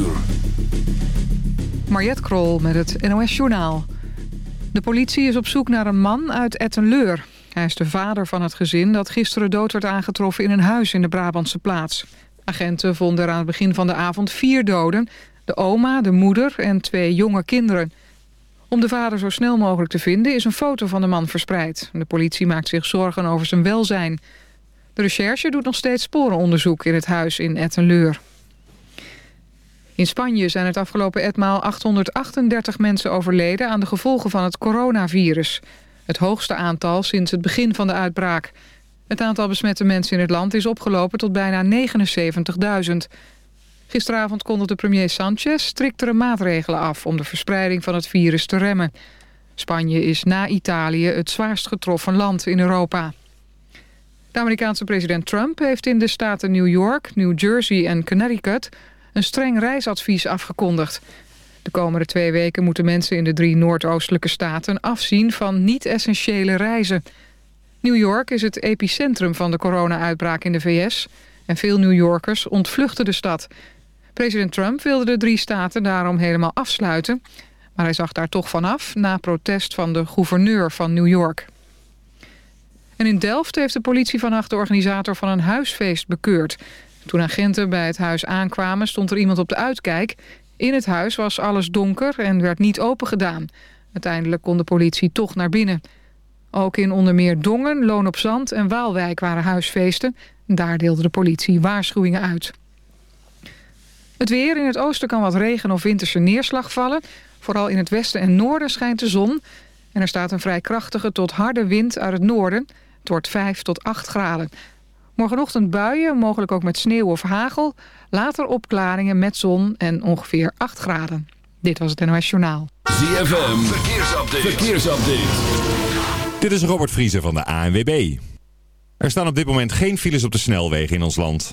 uur. Mariette Krol met het NOS Journaal. De politie is op zoek naar een man uit Ettenleur. Hij is de vader van het gezin dat gisteren dood werd aangetroffen in een huis in de Brabantse plaats. Agenten vonden er aan het begin van de avond vier doden. De oma, de moeder en twee jonge kinderen. Om de vader zo snel mogelijk te vinden is een foto van de man verspreid. De politie maakt zich zorgen over zijn welzijn. De recherche doet nog steeds sporenonderzoek in het huis in Ettenleur. In Spanje zijn het afgelopen etmaal 838 mensen overleden... aan de gevolgen van het coronavirus. Het hoogste aantal sinds het begin van de uitbraak. Het aantal besmette mensen in het land is opgelopen tot bijna 79.000. Gisteravond kondigde premier Sanchez striktere maatregelen af... om de verspreiding van het virus te remmen. Spanje is na Italië het zwaarst getroffen land in Europa. De Amerikaanse president Trump heeft in de staten New York, New Jersey en Connecticut... een streng reisadvies afgekondigd. De komende twee weken moeten mensen in de drie noordoostelijke staten... afzien van niet-essentiële reizen. New York is het epicentrum van de corona-uitbraak in de VS... en veel New Yorkers ontvluchten de stad. President Trump wilde de drie staten daarom helemaal afsluiten... maar hij zag daar toch vanaf na protest van de gouverneur van New York. En in Delft heeft de politie vannacht de organisator van een huisfeest bekeurd. Toen agenten bij het huis aankwamen stond er iemand op de uitkijk. In het huis was alles donker en werd niet opengedaan. Uiteindelijk kon de politie toch naar binnen. Ook in onder meer Dongen, Loon op Zand en Waalwijk waren huisfeesten. Daar deelde de politie waarschuwingen uit. Het weer. In het oosten kan wat regen of winterse neerslag vallen. Vooral in het westen en noorden schijnt de zon. En er staat een vrij krachtige tot harde wind uit het noorden. Het wordt 5 tot 8 graden. Morgenochtend buien, mogelijk ook met sneeuw of hagel. Later opklaringen met zon en ongeveer 8 graden. Dit was het NOS Journaal. ZFM, verkeersupdate. verkeersupdate. Dit is Robert Vriezer van de ANWB. Er staan op dit moment geen files op de snelwegen in ons land.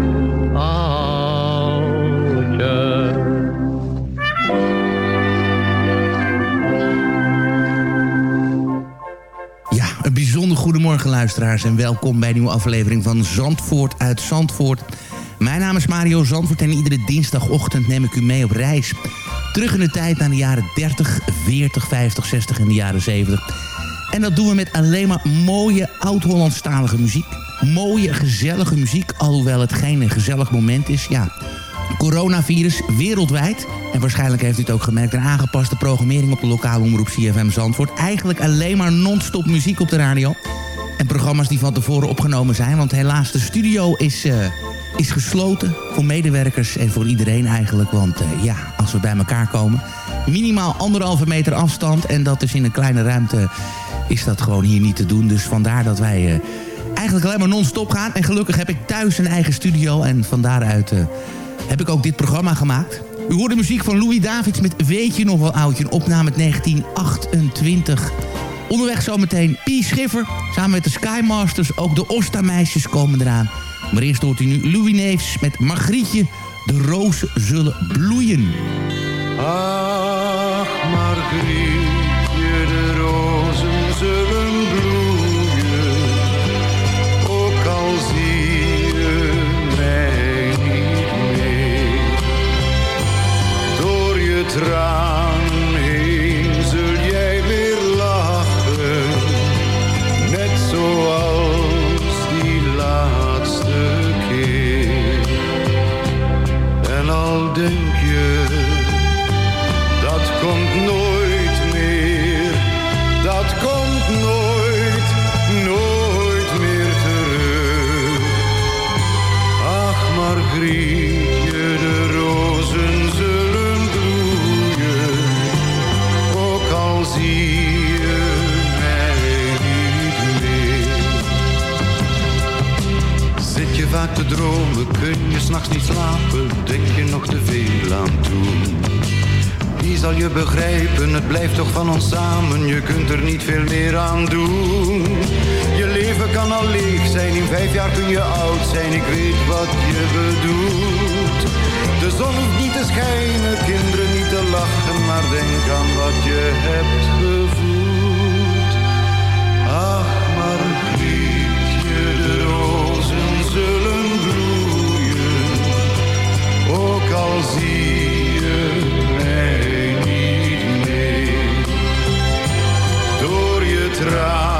goedemorgen luisteraars en welkom bij een nieuwe aflevering van Zandvoort uit Zandvoort. Mijn naam is Mario Zandvoort en iedere dinsdagochtend neem ik u mee op reis. Terug in de tijd naar de jaren 30, 40, 50, 60 en de jaren 70. En dat doen we met alleen maar mooie oud-Hollandstalige muziek. Mooie, gezellige muziek, alhoewel het geen gezellig moment is. Ja, coronavirus wereldwijd. En waarschijnlijk heeft u het ook gemerkt... een aangepaste programmering op de lokale omroep CFM Zandvoort. Eigenlijk alleen maar non-stop muziek op de radio. En programma's die van tevoren opgenomen zijn. Want helaas, de studio is, eh, is gesloten. Voor medewerkers en voor iedereen eigenlijk. Want eh, ja, als we bij elkaar komen... minimaal anderhalve meter afstand. En dat is in een kleine ruimte... is dat gewoon hier niet te doen. Dus vandaar dat wij... eh, eigenlijk alleen maar non-stop gaan. En gelukkig heb ik thuis een eigen studio. En van daaruit... heb ik ook dit programma gemaakt. U hoort de muziek van Louis Davids met Weet je nog wel oudje? Een opname uit 1928. Onderweg zometeen Pie Schiffer. Samen met de Skymasters. Ook de Osta-meisjes komen eraan. Maar eerst hoort u nu Louis Neefs met Margrietje. De rozen zullen bloeien. Ach, Margrietje, de rozen zullen bloeien. Ook al zie je mij niet meer. leven dromen, kun je s'nachts niet slapen, denk je nog te veel aan toe. Wie zal je begrijpen, het blijft toch van ons samen, je kunt er niet veel meer aan doen. Je leven kan al leeg zijn, in vijf jaar kun je oud zijn, ik weet wat je bedoelt. De zon hoeft niet te schijnen, kinderen niet te lachen, maar denk aan wat je hebt gevoeld. al zie je mij niet meer. Door je traan.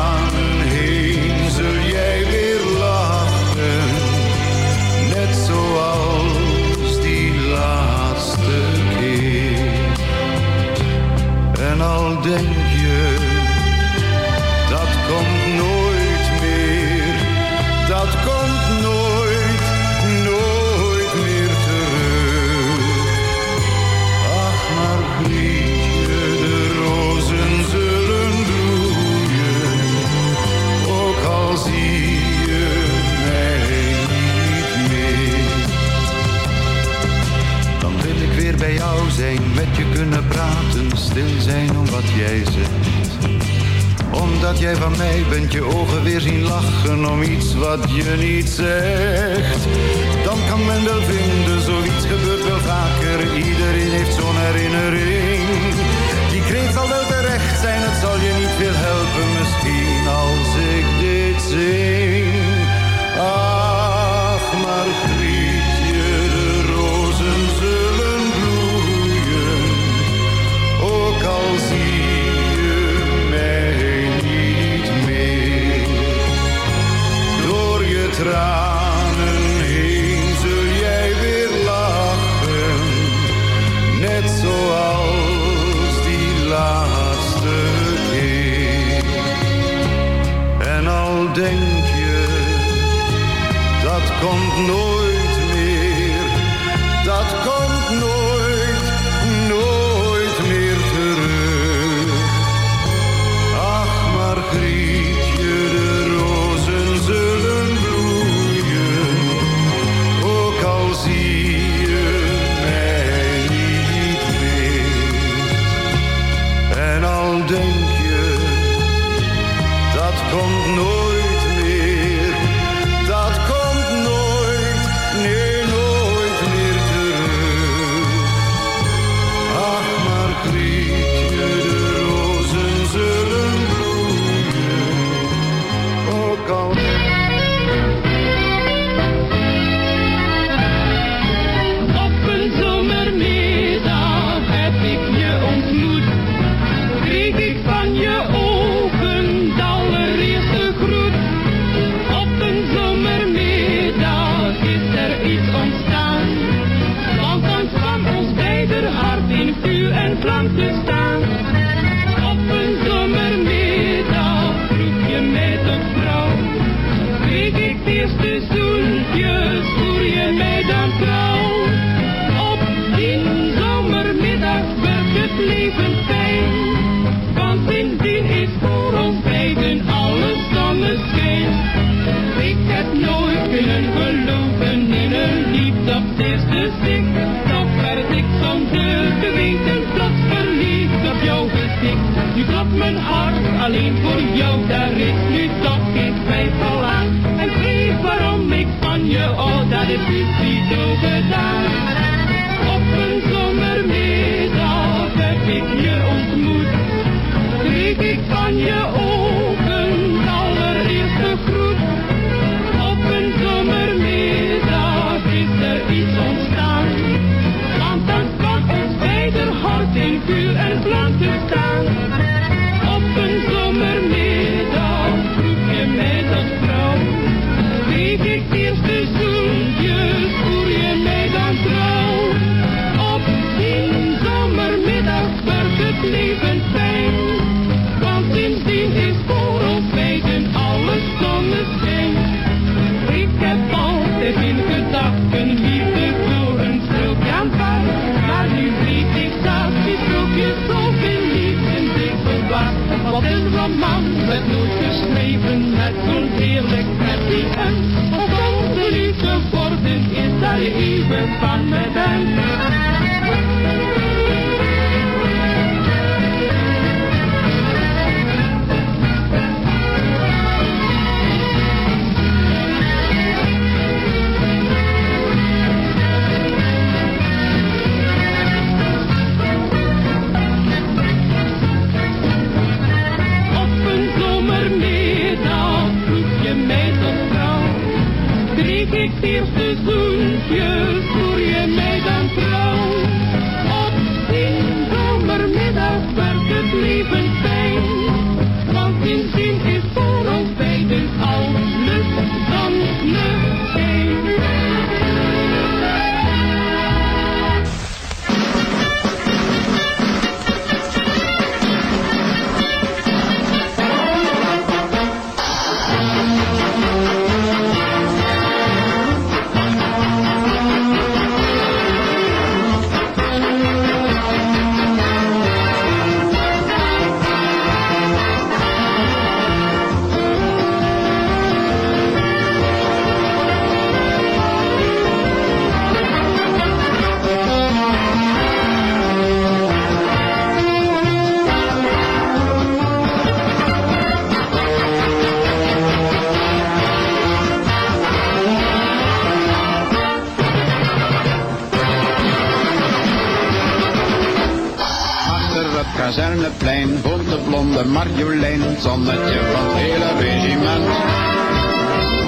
Marjolein, zonnetje van het hele regiment.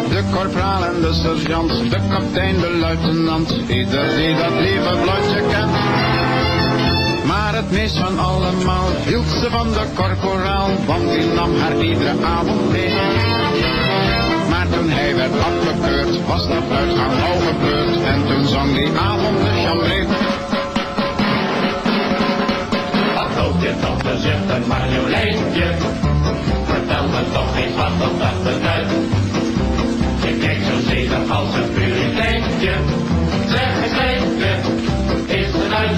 De korporaal en de sergeant, de kapitein, de luitenant, ieder die dat lieve blondje kent. Maar het meest van allemaal hield ze van de korporaal, want die nam haar iedere avond mee. Maar toen hij werd afgekeurd, was dat al gebeurd, en toen zong die avond de chambree. Je toch te zuchten, Marjoleintje? Vertel me toch eens wat op dat beduidt. Je kijkt zo zedig als een puriteintje. Zeg eens kleintje, is het uit?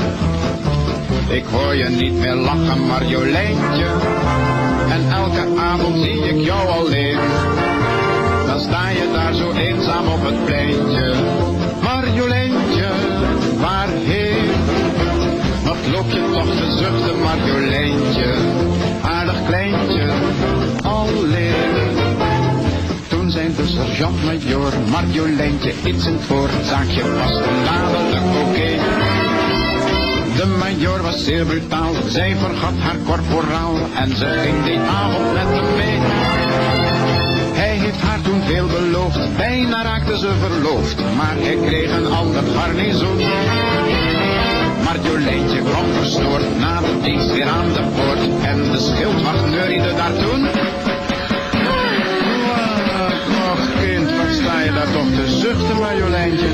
Ik hoor je niet meer lachen, Marjoleintje. En elke avond zie ik jou alleen. Dan sta je daar zo eenzaam op het pleintje. Marjoleintje, waarheen? Loop je toch te zuchten, Marjoleintje? Aardig kleintje, alleen. Toen zei de sergeant-majoor, Marjoleintje, iets in het woord. Zaakje vast en dadelijk oké. De majoor was zeer brutaal, zij vergat haar korporaal en ze ging die avond met hem mee. Hij heeft haar toen veel beloofd, bijna raakte ze verloofd, maar hij kreeg een ander garnizoen. Marjoleintje kwam verstoord na de dienst weer aan de poort en de schildwacht neuriede daar toen. Och kind, wat sta je daar toch te zuchten, Marjoleintje?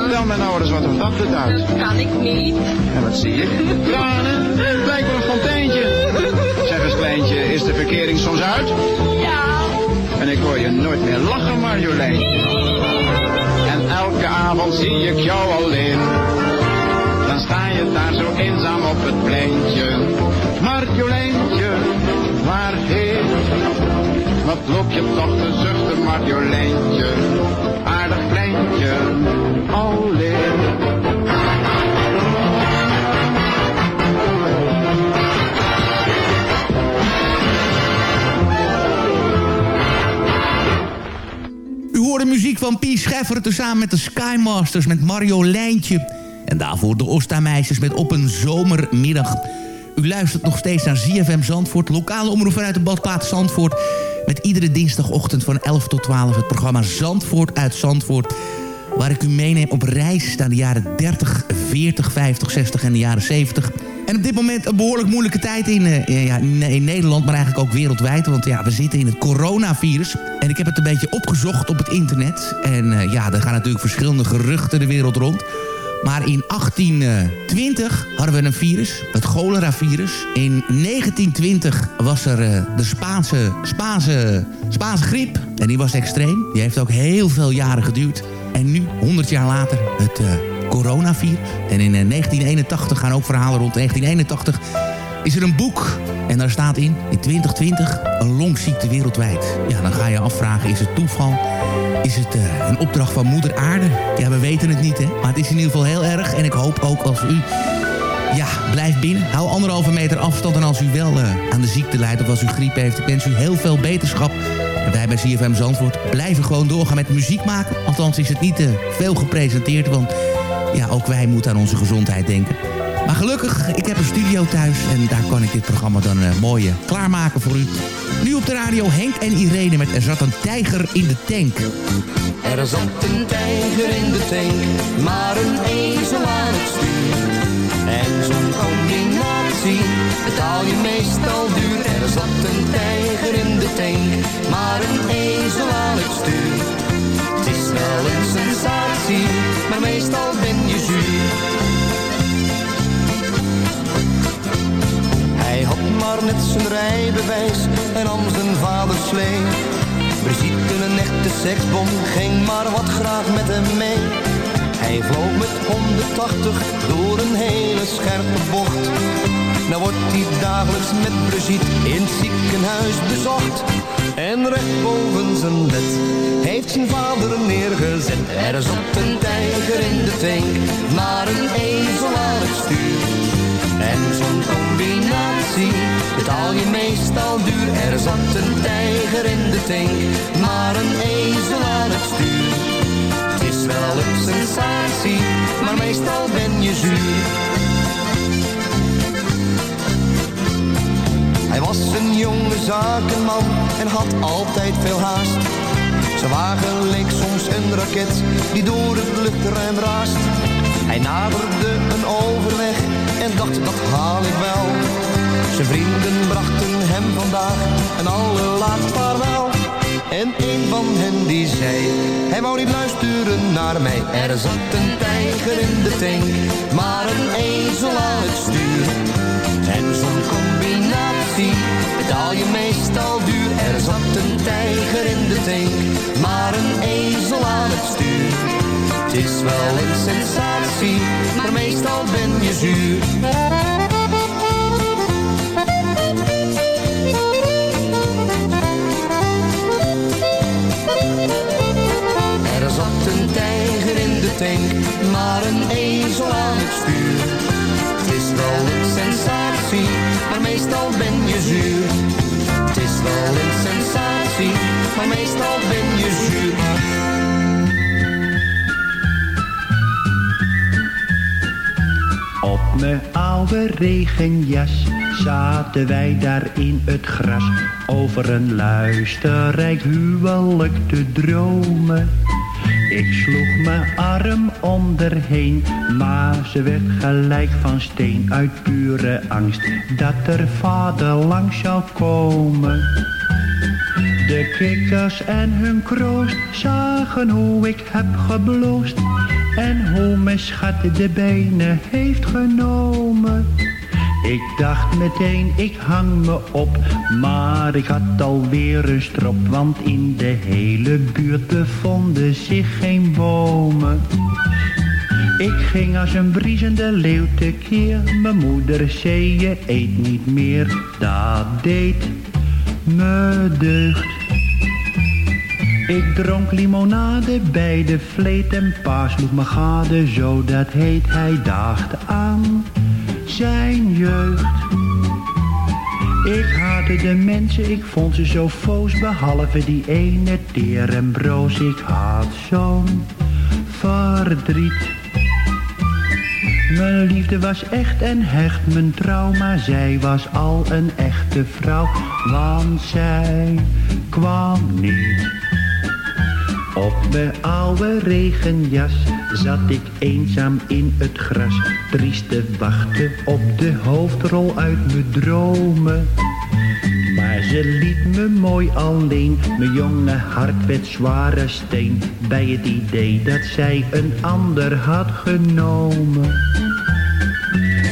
Vertel me nou eens wat of dat beduidt. Kan ik niet. En wat zie ik? Tranen? Het lijkt wel een fonteintje. Zeg eens, kleintje, is de verkering soms uit? Ja. En ik hoor je nooit meer lachen, Marjolein. En elke avond zie ik jou alleen. Sta je daar zo eenzaam op het pleintje. Marjoleintje, waarheen? Wat loop je toch te zuchten, Marjoleintje? Aardig kleintje, alleen. U hoorde muziek van Pies Scheffer tezamen met de Skymasters met Mario Lijntje. En daarvoor de Osta-meisjes met Op een zomermiddag. U luistert nog steeds naar ZFM Zandvoort, lokale omroep vanuit de badplaats Zandvoort. Met iedere dinsdagochtend van 11 tot 12 het programma Zandvoort uit Zandvoort. Waar ik u meeneem op reis naar de jaren 30, 40, 50, 60 en de jaren 70. En op dit moment een behoorlijk moeilijke tijd in, eh, ja, in, Nederland, maar eigenlijk ook wereldwijd. Want ja, we zitten in het coronavirus. En ik heb het een beetje opgezocht op het internet. En eh, ja, er gaan natuurlijk verschillende geruchten de wereld rond. Maar in 1820 hadden we een virus, het cholera-virus. In 1920 was er eh, de Spaanse, Spaanse, Spaanse griep. En die was extreem. Die heeft ook heel veel jaren geduurd. En nu, 100 jaar later, het eh, coronavirus. En in eh, 1981 gaan ook verhalen rond 1981 is er een boek. En daar staat in, in 2020, een longziekte wereldwijd. Ja, dan ga je afvragen, is het toeval? Is het eh, een opdracht van moeder aarde? Ja, we weten het niet, hè. Maar het is in ieder geval heel erg. En ik hoop ook als u... Ja, blijf binnen. Hou anderhalve meter afstand. En als u wel eh, aan de ziekte lijdt of als u griep heeft... ik wens u heel veel beterschap. En wij bij CFM Zandvoort blijven gewoon doorgaan met muziek maken. Althans is het niet te veel gepresenteerd, want ja, ook wij moeten aan onze gezondheid denken. Maar gelukkig, ik heb een studio thuis en daar kan ik dit programma dan uh, mooi uh, klaarmaken voor u. Nu op de radio Henk en Irene met Er zat een tijger in de tank. Er zat een tijger in de tank, maar een ezel aan het stuur. En zo'n combinatie betaal je meestal duur. Er zat een tijger in de tank, maar een ezel aan het stuur. Het is wel een sensatie, maar meestal ben je zuur. Maar net zijn rijbewijs en nam zijn vader slee. Brigitte, een echte seksbom, ging maar wat graag met hem mee. Hij vloog met 180 door een hele scherpe bocht. Nou wordt hij dagelijks met Brigitte in het ziekenhuis bezocht. En recht boven zijn bed heeft zijn vader neergezet. Er zat een tijger in de tank, maar een ezel aan het stuur. En zo'n combinatie betaal je meestal duur. Er zat een tijger in de tank, maar een ezel aan het stuur. Het is wel een sensatie, maar meestal ben je zuur. Hij was een jonge zakenman en had altijd veel haast. Zijn wagen leek soms een raket die door het luchtruim raast. Hij naderde een overweg en dacht dat haal ik wel. Zijn vrienden brachten hem vandaag een allerlaatst vaarwel. En een van hen die zei, hij wou niet luisteren naar mij. Er zat een tijger in de tank, maar een ezel aan het stuur. En zo'n combinatie betaal je meestal duur. Er zat een tijger in de tank, maar een ezel aan het stuur. Is wel een sensatie, maar meestal ben je zuur. Er zat een tijger in de tank, maar een ezel aan het stuur. Het is wel een sensatie, maar meestal ben je zuur. Het is wel een sensatie, maar meestal ben je zuur. Mijn oude regenjas zaten wij daar in het gras over een luisterrijk huwelijk te dromen. Ik sloeg mijn arm onderheen, maar ze werd gelijk van steen uit pure angst dat er vader langs zou komen. De kikkers en hun kroost zagen hoe ik heb gebloosd en hoe mijn schat de benen heeft genomen. Ik dacht meteen, ik hang me op, maar ik had alweer een strop, want in de hele buurt bevonden zich geen bomen. Ik ging als een briesende leeuw tekeer, mijn moeder zei je eet niet meer, dat deed me deugd. Ik dronk limonade bij de vleet en pa sloeg me gade, zo dat heet hij dacht aan zijn jeugd. Ik haatte de mensen, ik vond ze zo foos, behalve die ene teer en broos. Ik had zo'n verdriet. Mijn liefde was echt en hecht, mijn trouw, maar zij was al een echte vrouw, want zij kwam niet. Op mijn oude regenjas zat ik eenzaam in het gras, triest te wachten op de hoofdrol uit mijn dromen. Ze liet me mooi alleen, mijn jonge hart werd zware steen, bij het idee dat zij een ander had genomen.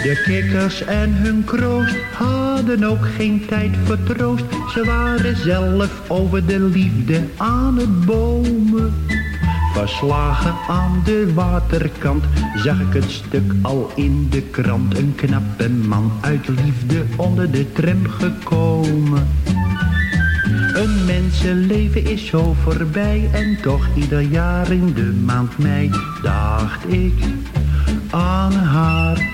De kikkers en hun kroost hadden ook geen tijd voor troost. Ze waren zelf over de liefde aan het bomen. Verslagen aan de waterkant zag ik het stuk al in de krant. Een knappe man uit liefde onder de tram gekomen. Een mensenleven is zo voorbij en toch ieder jaar in de maand mei dacht ik aan haar.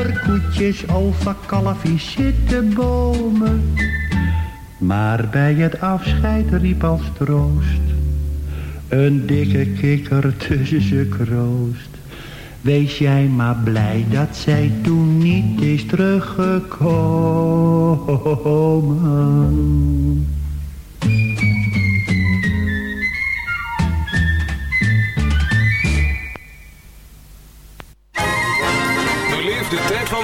over koetjes, over kalfjes zitten bomen. Maar bij het afscheid riep als troost een dikke kikker tussen ze kroost. Wees jij maar blij dat zij toen niet is teruggekomen.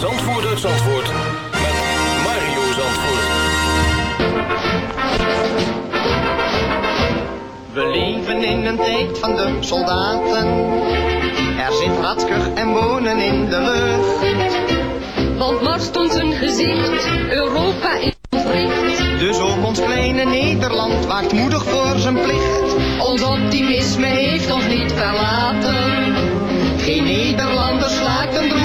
Zandvoort uit Zandvoort met Mario Zandvoort. We leven in een tijd van de soldaten. Er zit ratkuch en wonen in de lucht. Want marst ons een gezicht, Europa is ontwricht. Dus ook ons kleine Nederland waakt moedig voor zijn plicht. Ons optimisme heeft ons niet verlaten. Geen Nederlander slaakt een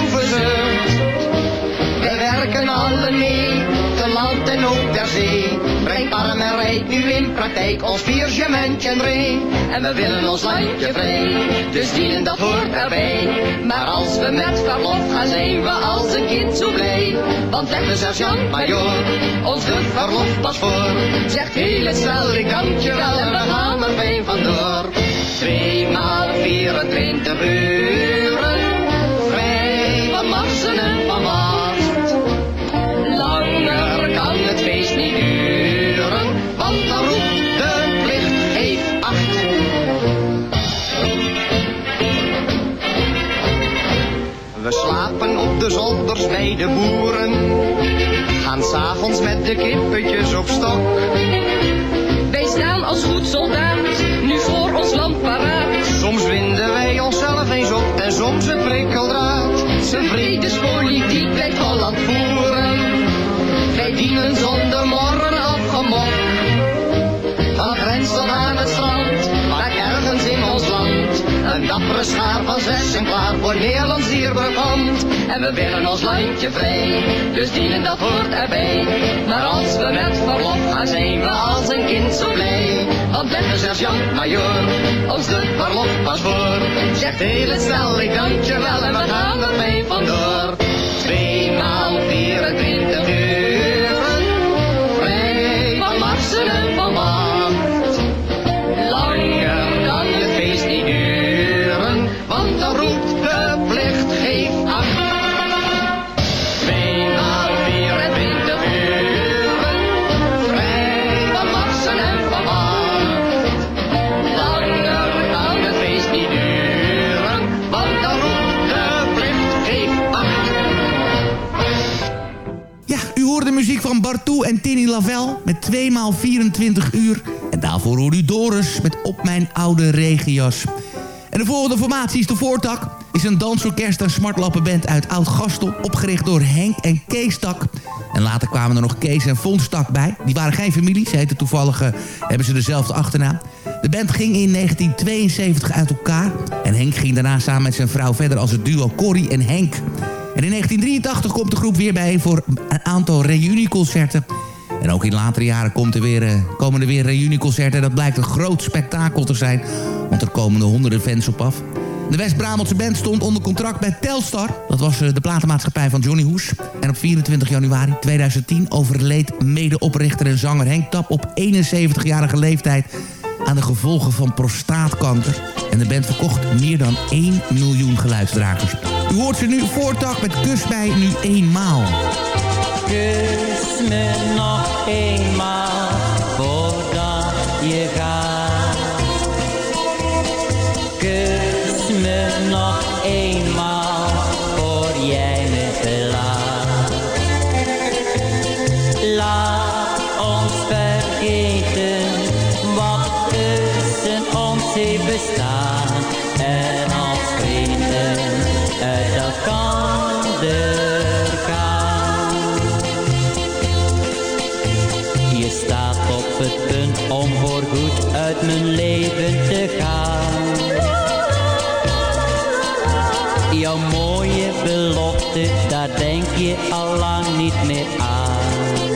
werken alle mee, te land en ook ter zee. Brengt rijk nu in praktijk ons viergementje ree. En we willen ons landje vrij, dus dienen dat hoort erbij. Maar als we met verlof gaan zijn we als een kind zo blij. Want zegt de sergeant-majoor, ons de verlof pas voor. Zegt heel het stel, ik dank je wel en we gaan er fijn vandoor. Tweemaal 24 uren, de zolders bij de boeren, gaan s'avonds met de kippetjes op stok. Wij staan als goed soldaat, nu voor ons land paraat. Soms winden wij onszelf eens op en soms een prikkeldraad. Zijn vredespolitiek blijft Holland voeren. Wij dienen zonder morren afgemok. Van grens tot aan het strand, Een dappere schaar van zessen klaar voor Nederlands dierbestand. En we willen ons landje vrij, dus dienen dat hoort erbij. Maar als we met verlof gaan, zijn we als een kind zo blij. Want let de sergeant-majoor ons de verlof pas voor. Zegt heel het snel, ik dank je wel en we gaan er mee vandoor. Tweemaal 24 met 2 maal 24 uur. En daarvoor hoor u Doris met Op Mijn Oude Regenjas. En de volgende formatie is de Voortak. Is een dansorkest en smartlappenband uit Oud-Gastel. Opgericht door Henk en Kees Tak. En later kwamen er nog Kees en Fons Tak bij. Die waren geen familie. Ze heten toevallig, eh, hebben ze dezelfde achternaam. De band ging in 1972 uit elkaar. En Henk ging daarna samen met zijn vrouw verder als het duo Corrie en Henk. En in 1983 komt de groep weer bijeen voor een aantal reunieconcerten. En ook in latere jaren komt er weer, eh, komen er weer reunieconcerten. En dat blijkt een groot spektakel te zijn. Want er komen er honderden fans op af. De West-Brabantse band stond onder contract bij Telstar. Dat was eh, de platenmaatschappij van Johnny Hoes. En op 24 januari 2010 overleed medeoprichter en zanger Henk Tap... op 71-jarige leeftijd aan de gevolgen van prostaatkanker. En de band verkocht meer dan 1 miljoen geluidsdragers. U hoort ze nu voortak met Kus mij nu eenmaal. Kus me nog eenmaal voordat mijn leven te gaan. Jouw mooie belofte, daar denk je al lang niet meer aan.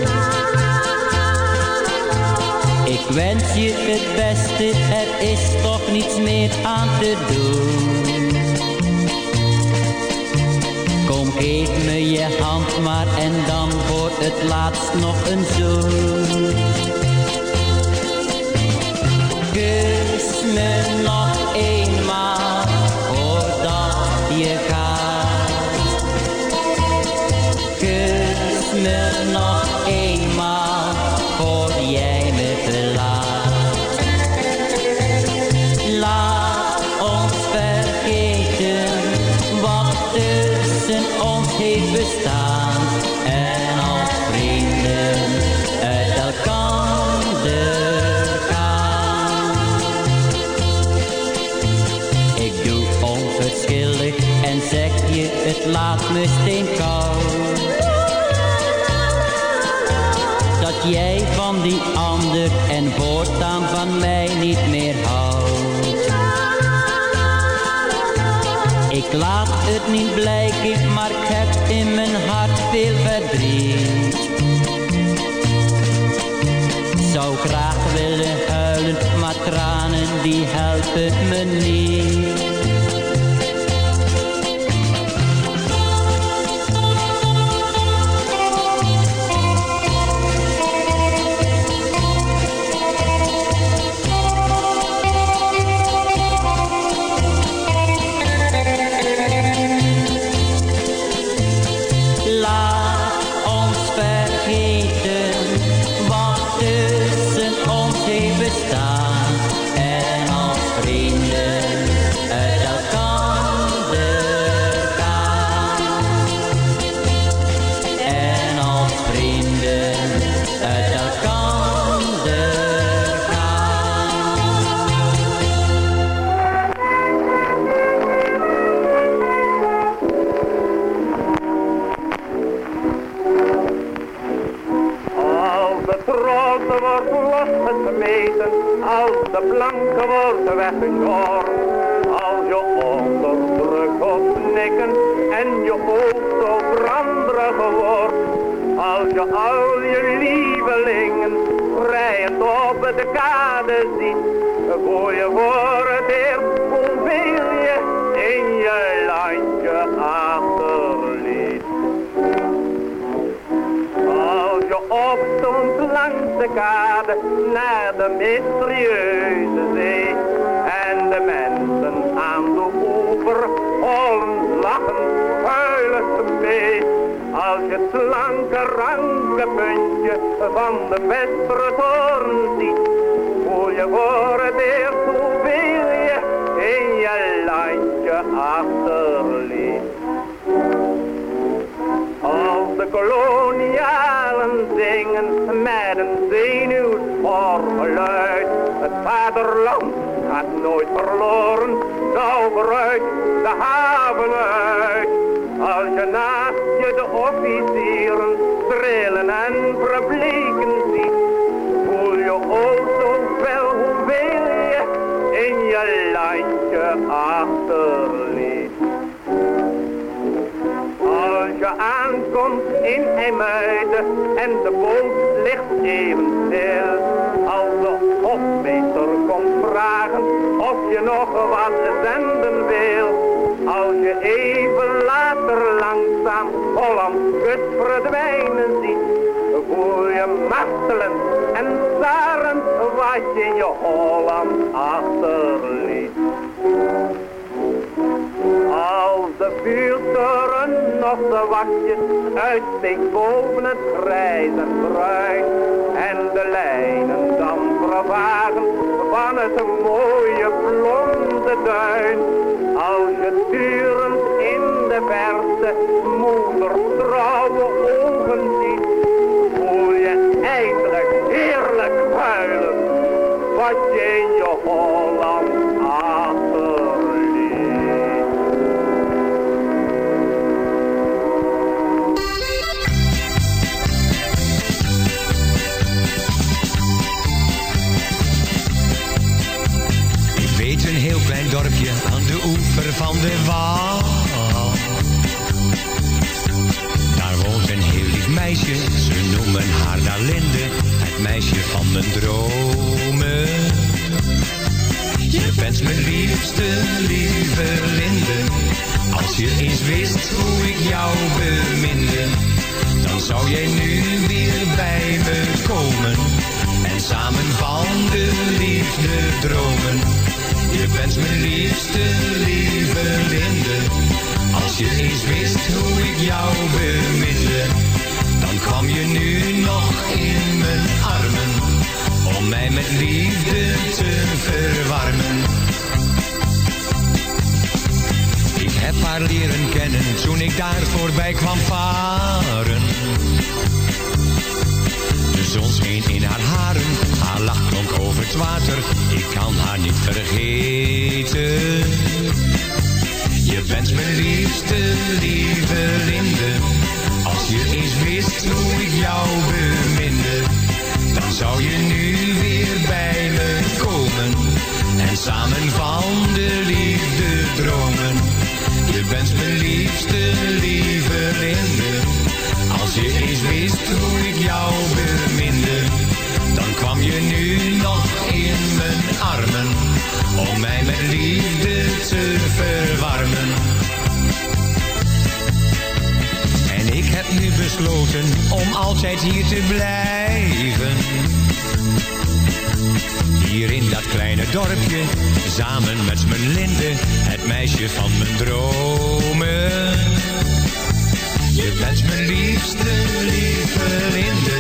Ik wens je het beste, er is toch niets meer aan te doen. Kom, geef me je hand maar en dan voor het laatst nog een zoen. Kus me nog eenmaal het niet blijken, Als je naast je de officieren trillen en verbleken ziet, voel je ook zo wel hoeveel je in je landje achterliet. Als je aankomt in IJmuiden en de boot ligt even stil. Als de hofmeester komt vragen of je nog wat zenden wil. Als je even later langzaam Holland kut verdwijnen ziet. Voel je martelen en zarend wat je in je Holland achterliet. Als de vuurtoren nog de wachtjes uitsteekt boven het grijs bruin. En de lijnen van het mooie blonde duin. Als je turend in de verte moeder trouwe ogen ziet. Voel je eindelijk heerlijk huilen wat je in je Holland achterliet. Van de Waal. Daar woont een heel lief meisje, ze noemen haar Dalinde, het meisje van mijn dromen. Je bent mijn liefste, lieve Linde. Als je eens wist hoe ik jou beminde, dan zou jij nu weer bij me komen. En samen van de liefde dromen. Je bent mijn liefste, lieve Linde. Als je eens wist hoe ik jou beminde, dan kwam je nu nog in mijn armen. Om mij met liefde te verwarmen. Ik heb haar leren kennen toen ik daar voorbij kwam varen. Zon scheen in haar haren, haar lach klonk over het water. Ik kan haar niet vergeten. Je bent mijn liefste, lieve Linde. Als je eens wist hoe ik jou beminde, dan zou je nu weer bij me komen. En samen van de liefde dromen. Je bent mijn liefste, lieve Linde. Als je eens wist hoe ik jou beminde, dan kwam je nu nog in mijn armen. Om mij met liefde te verwarmen. En ik heb nu besloten om altijd hier te blijven. Hier in dat kleine dorpje, samen met mijn Linde, het meisje van mijn dromen. Je bent mijn liefste, lieve Linde.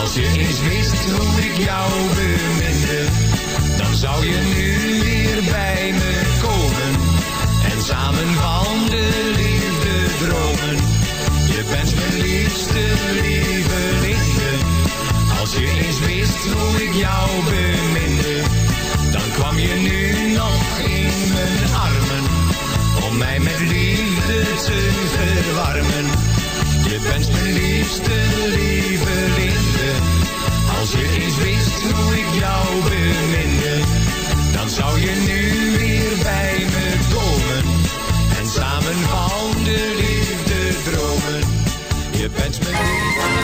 Als je eens wist hoe ik jou beminde, dan zou je nu weer bij me komen. En samen van de liefde dromen. Je bent mijn liefste, lieve Linde. Als je eens wist hoe ik jou beminde, dan kwam je nu nog in mijn armen. Om mij met liefde te verwarmen. Je bent mijn liefste, lieve Linde. Als je eens wist hoe ik jou beminde, dan zou je nu weer bij me komen. En samen van de liefde dromen. Je bent mijn liefde.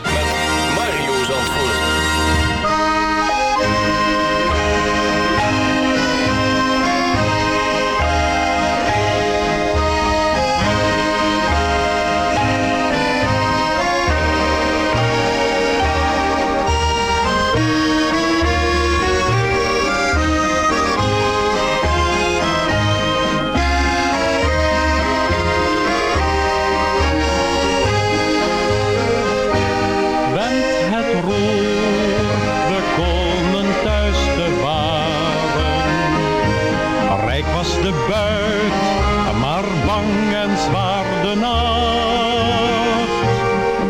bang en zwaar de nacht.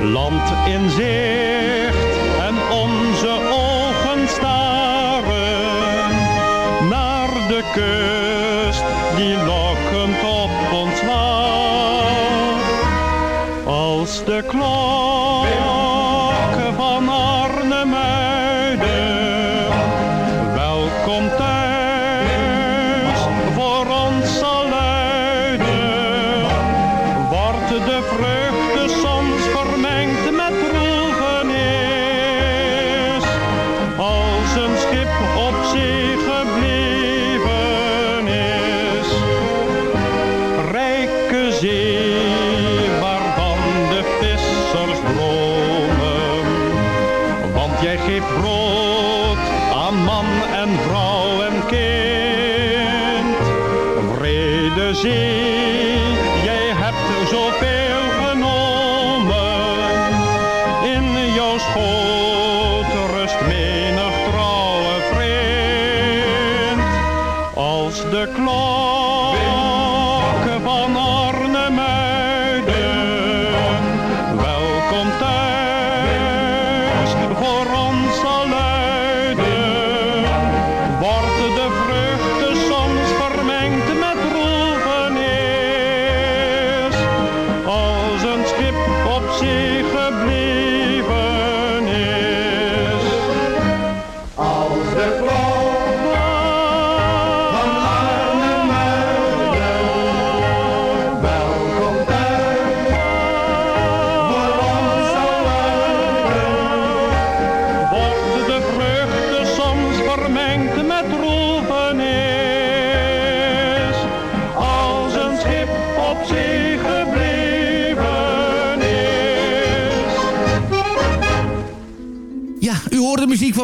Land in zicht en onze ogen staren naar de kust die lokkend op ons wacht. Als de klokken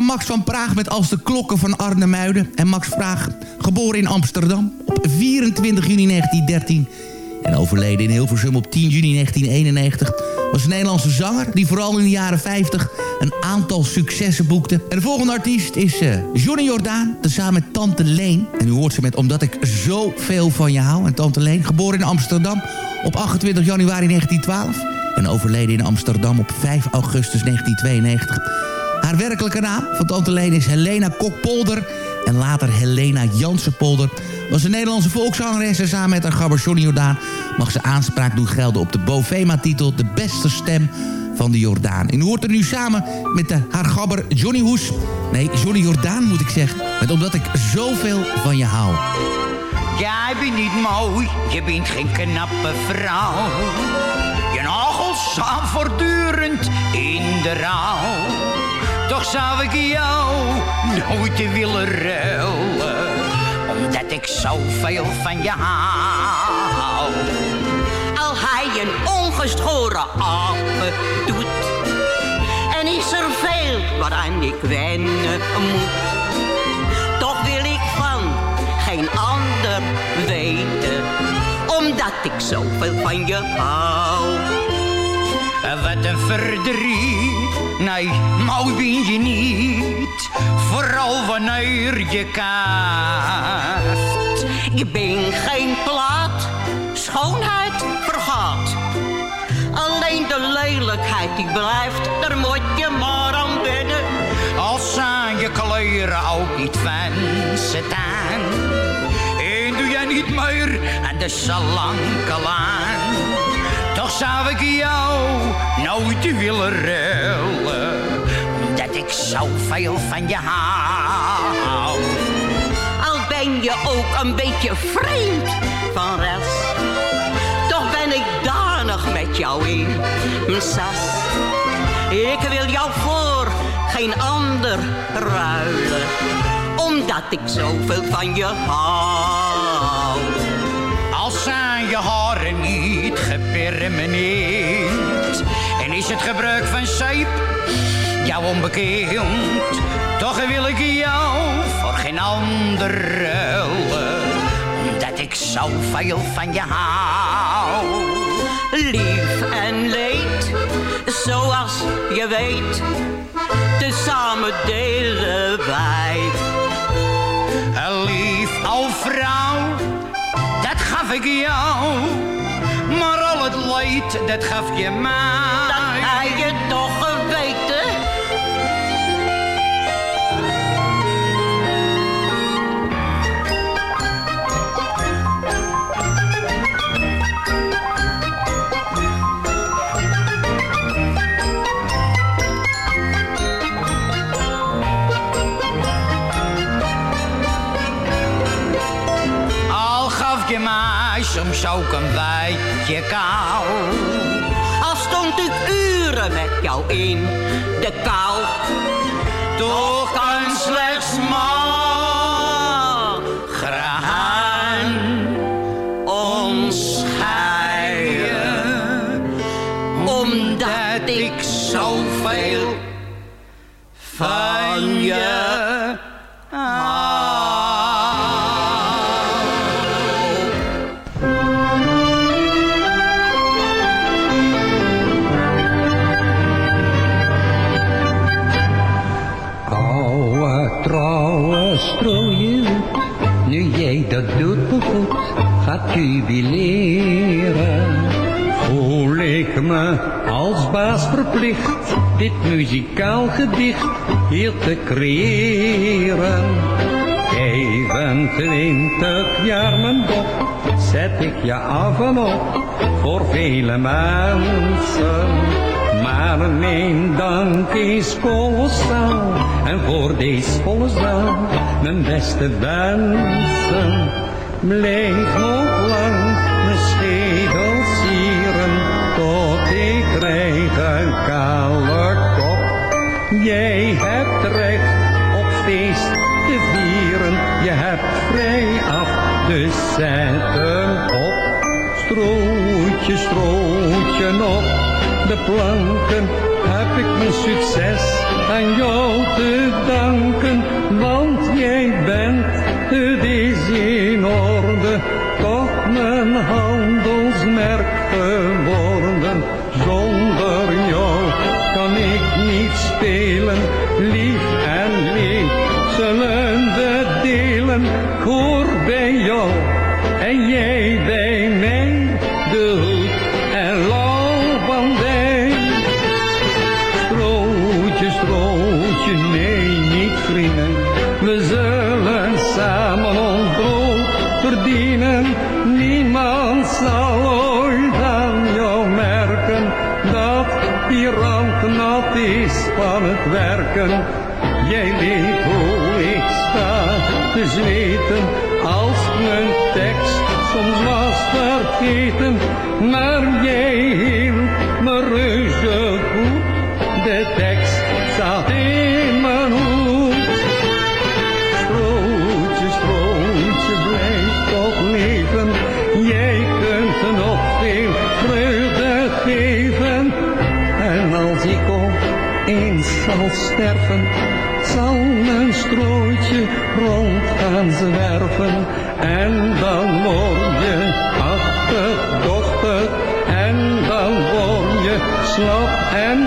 Max van Praag met Als de Klokken van Arnhemuiden. En Max Praag, geboren in Amsterdam op 24 juni 1913... en overleden in Hilversum op 10 juni 1991... was een Nederlandse zanger die vooral in de jaren 50 een aantal successen boekte. En de volgende artiest is eh, Johnny Jordaan, tezamen met Tante Leen. En u hoort ze met Omdat ik zoveel van je hou. En Tante Leen, geboren in Amsterdam op 28 januari 1912... en overleden in Amsterdam op 5 augustus 1992... Haar werkelijke naam van Tante Leen is Helena Kokpolder en later Helena Jansenpolder. Was een Nederlandse volkszangeres en samen met haar gabber Johnny Jordaan... mag ze aanspraak doen gelden op de Bovema-titel... De beste stem van de Jordaan. En u hoort er nu samen met de, haar gabber Johnny Hoes... Nee, Johnny Jordaan moet ik zeggen. Met Omdat ik zoveel van je hou. Jij bent niet mooi, je bent geen knappe vrouw. Je nagels staan voortdurend in de rouw. Toch zou ik jou nooit willen ruilen, omdat ik zoveel van je hou. Al hij een ongestoren apen doet. En is er veel waaraan ik wennen moet. Toch wil ik van geen ander weten. Omdat ik zoveel van je hou. Wat een verdriet, nee, mooi ben je niet. Vooral wanneer je kaft. Ik ben geen plaat, schoonheid vergaat. Alleen de lelijkheid die blijft, daar moet je maar aan wennen. Als zijn je kleuren ook niet van staan. En doe jij niet meer aan de salankelaan. Toch zou ik jou nooit willen ruilen. ik zoveel van je hou. Al ben je ook een beetje vreemd van rest. Toch ben ik danig met jou in mijn sas. Ik wil jou voor geen ander ruilen. Omdat ik zoveel van je hou. Al zijn je niet gepermeneerd En is het gebruik van zeep jou onbekend Toch wil ik jou voor geen ander ruilen Omdat ik zoveel van je hou Lief en leed, zoals je weet. Tezamen delen wij. Lief oude vrouw, dat gaf ik jou Maar al het leed, dat gaf je mij. Dat hij je toch mij soms ook een beetje kou Al stond ik uren met jou in de kou. Dat doet me goed, gaat jubileren. Voel ik me als baas verplicht, dit muzikaal gedicht hier te creëren. 25 jaar mijn dop, zet ik je af en op, voor vele mensen. Maar mijn dank is kolossaal en voor deze volle zaal mijn beste wensen. Blijf nog lang mijn schedel sieren tot ik krijg een kale kop. Jij hebt recht op feest te vieren, je hebt vrij af, dus zet hem op. Strootje, strootje op de planken heb ik mijn succes aan jou te danken, want jij bent, het is in orde, toch mijn handelsmerk geworden. Zonder jou kan ik niet spelen, lief en leed zullen we delen. Ik hoor bij jou en jij bij mij, de sterven, zal mijn strootje rond gaan zwerven. En dan word je achterdochtig. En dan word je slap en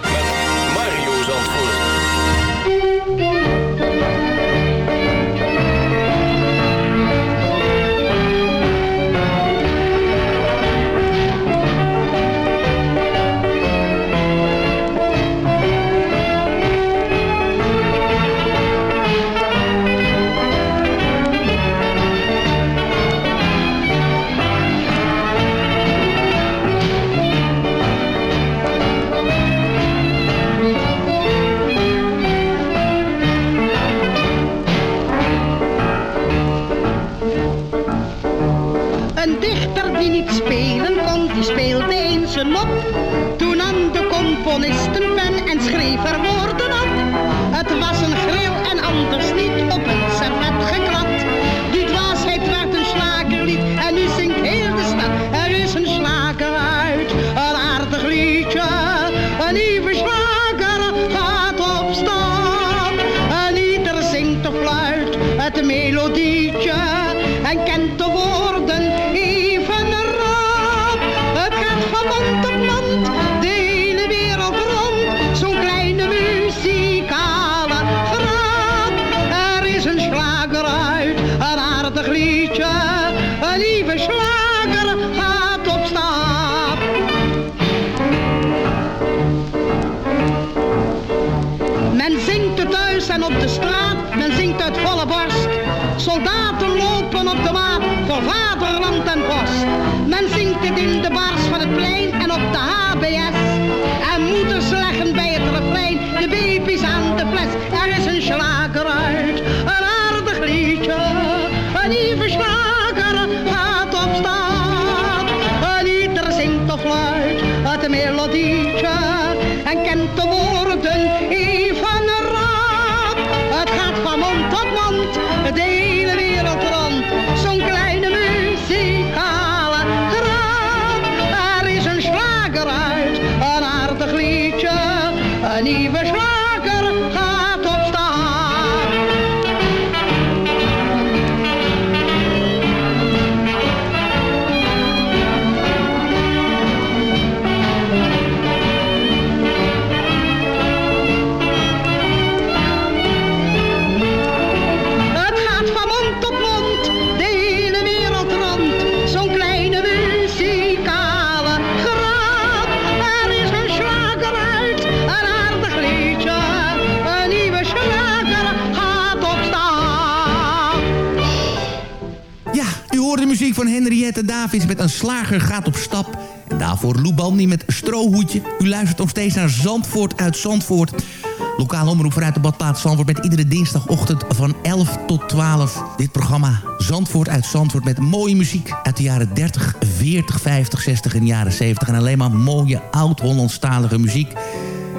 dichter die niet en op de straat, men zingt uit volle borst. Soldaten lopen op de maat voor vaderland en post. Men zingt het in de bars van het plein en op de HBS. En moeders leggen bij het refrein de baby's aan de fles. Henriette Davids met een slager gaat op stap. En daarvoor Lou Bandy met strohoedje. U luistert nog steeds naar Zandvoort uit Zandvoort. Lokale omroep vanuit de badplaats Zandvoort met iedere dinsdagochtend van 11 tot 12. Dit programma Zandvoort uit Zandvoort met mooie muziek uit de jaren 30, 40, 50, 60 en jaren 70. En alleen maar mooie oud-Hollandstalige muziek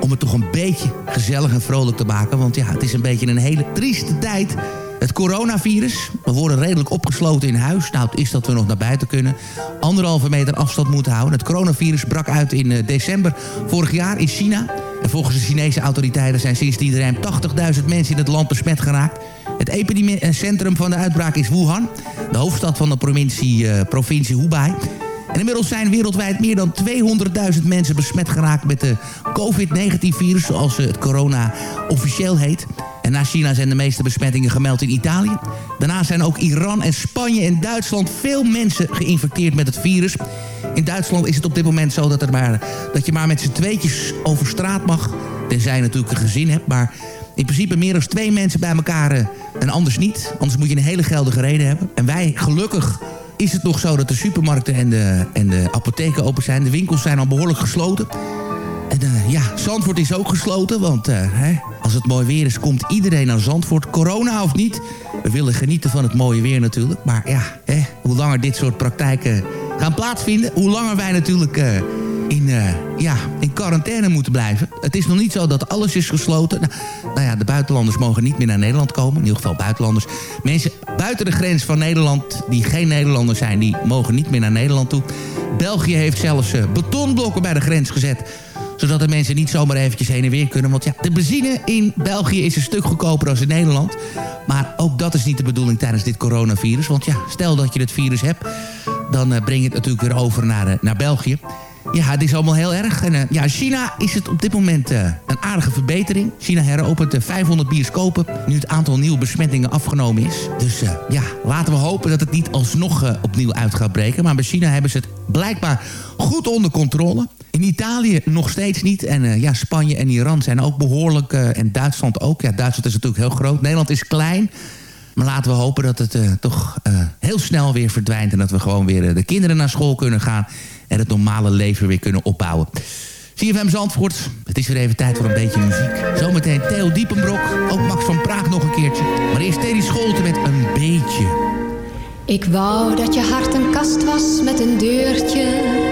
om het toch een beetje gezellig en vrolijk te maken. Want ja, het is een beetje een hele trieste tijd. Het coronavirus. We worden redelijk opgesloten in huis. Nou, het is dat we nog naar buiten kunnen. Anderhalve meter afstand moeten houden. Het coronavirus brak uit in eh, december vorig jaar in China. En volgens de Chinese autoriteiten zijn sindsdien ruim 80.000 mensen in het land besmet geraakt. Het epidemiecentrum van de uitbraak is Wuhan. De hoofdstad van de provincie, eh, provincie Hubei. En inmiddels zijn wereldwijd meer dan 200.000 mensen besmet geraakt met de COVID-19-virus, zoals eh, het corona officieel heet. En na China zijn de meeste besmettingen gemeld in Italië. Daarna zijn ook Iran en Spanje en Duitsland veel mensen geïnfecteerd met het virus. In Duitsland is het op dit moment zo dat, er maar, dat je maar met z'n tweetjes over straat mag. Tenzij je natuurlijk een gezin hebt, maar in principe meer dan twee mensen bij elkaar eh, en anders niet. Anders moet je een hele geldige reden hebben. En wij, gelukkig, is het nog zo dat de supermarkten en de, en de apotheken open zijn. De winkels zijn al behoorlijk gesloten. Eh, ja, Zandvoort is ook gesloten, want eh, hè, als het mooi weer is, komt iedereen naar Zandvoort. Corona of niet, we willen genieten van het mooie weer natuurlijk. Maar ja, hè, hoe langer dit soort praktijken gaan plaatsvinden... hoe langer wij natuurlijk eh, in, ja, in quarantaine moeten blijven. Het is nog niet zo dat alles is gesloten. Nou, nou ja, de buitenlanders mogen niet meer naar Nederland komen. In ieder geval buitenlanders. Mensen buiten de grens van Nederland, die geen Nederlanders zijn... die mogen niet meer naar Nederland toe. België heeft zelfs betonblokken bij de grens gezet zodat de mensen niet zomaar eventjes heen en weer kunnen. Want ja, de benzine in België is een stuk goedkoper dan in Nederland. Maar ook dat is niet de bedoeling tijdens dit coronavirus. Want ja, stel dat je het virus hebt, dan eh, breng je het natuurlijk weer over naar, eh, naar België. Ja, het is allemaal heel erg. En uh, ja, China is het op dit moment een aardige verbetering. China heropent uh, 500 bioscopen, nu het aantal nieuwe besmettingen afgenomen is. Dus ja, laten we hopen dat het niet alsnog opnieuw uit gaat breken. Maar bij China hebben ze het blijkbaar goed onder controle. In Italië nog steeds niet. En ja, Spanje en Iran zijn ook behoorlijk. en Duitsland ook. Ja, Duitsland is natuurlijk heel groot. Nederland is klein. Maar laten we hopen dat het toch heel snel weer verdwijnt. En dat we gewoon weer de kinderen naar school kunnen gaan en het normale leven weer kunnen opbouwen. CFM Zandvoort, het is weer even tijd voor een beetje muziek. Zometeen Theo Diepenbrok, ook Max van Praag nog een keertje. Maar eerst Teddy Scholte met een beetje. Ik wou dat je hart een kast was met een deurtje.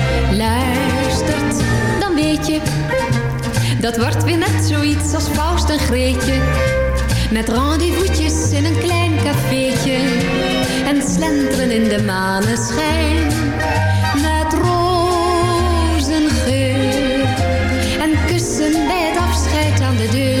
luistert, dan weet je. Dat wordt weer net zoiets als Faust en Greetje. Met rendezvous'tjes in een klein cafeetje. En slenteren in de maneschijn. Met rozengeur. En kussen bij het afscheid aan de deur.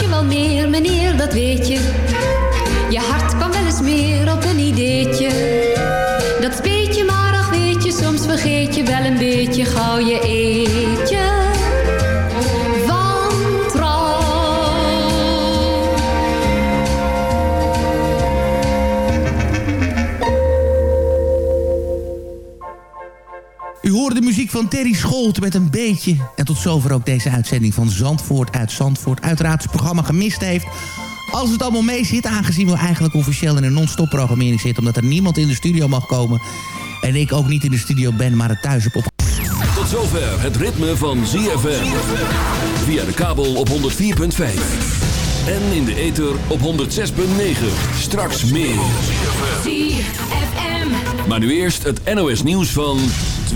Je wel meer, meneer, dat weet. Je Terry Scholt met een beetje. En tot zover ook deze uitzending van Zandvoort uit Zandvoort. Uiteraard het programma gemist heeft. Als het allemaal mee zit, aangezien we eigenlijk officieel in een non-stop programmering zitten... omdat er niemand in de studio mag komen... en ik ook niet in de studio ben, maar het thuis op... Tot zover het ritme van ZFM. Via de kabel op 104.5. En in de ether op 106.9. Straks meer. ZFM. Maar nu eerst het NOS nieuws van...